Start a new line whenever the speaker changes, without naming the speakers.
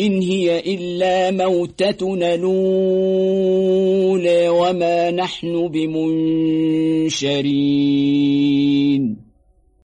إن هي إلا موتتنا نولى وما نحن بمنشرين.